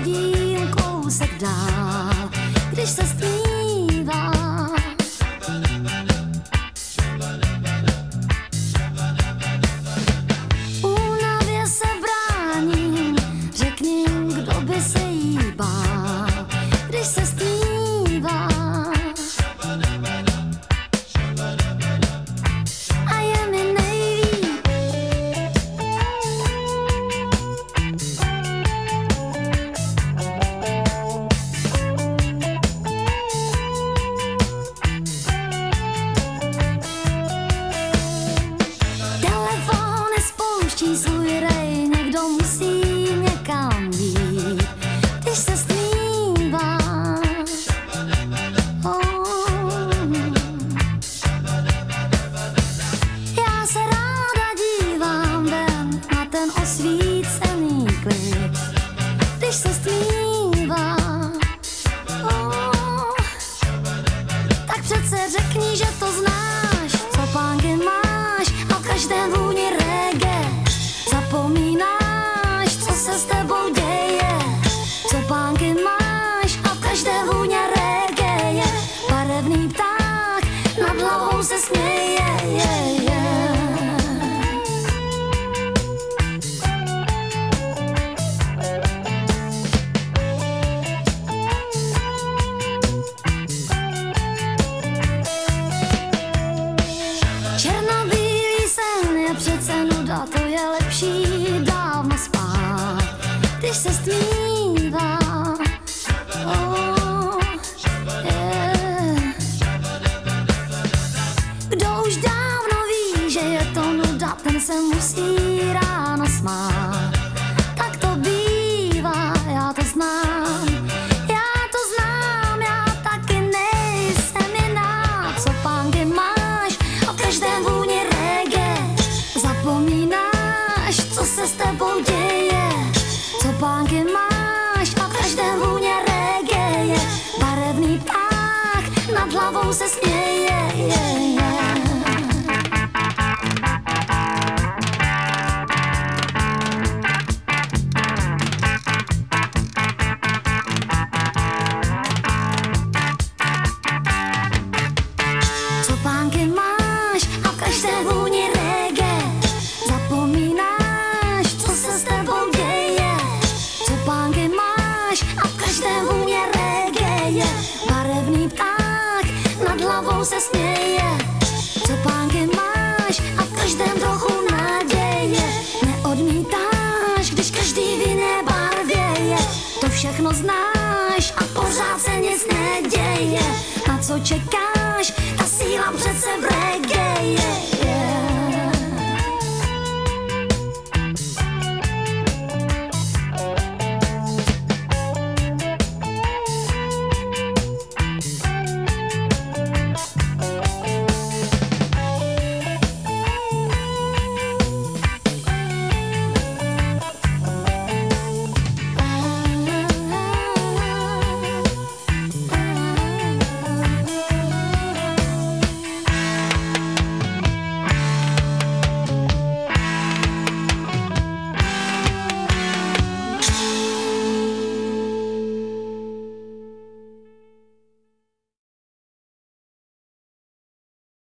chodím kousek dál, když se s don't see smile. Cítíš ten vůni reggae. Zapomínáš, co se s tebou děje. Co pánky máš a v každé vůně reggae je. Barevný pták nad hlavou se směje. Co pánky máš a v každém trochu naděje. Neodmítáš, když každý v jiné barvě je. To všechno znáš a pořád se nic neděje. Na co čekáš?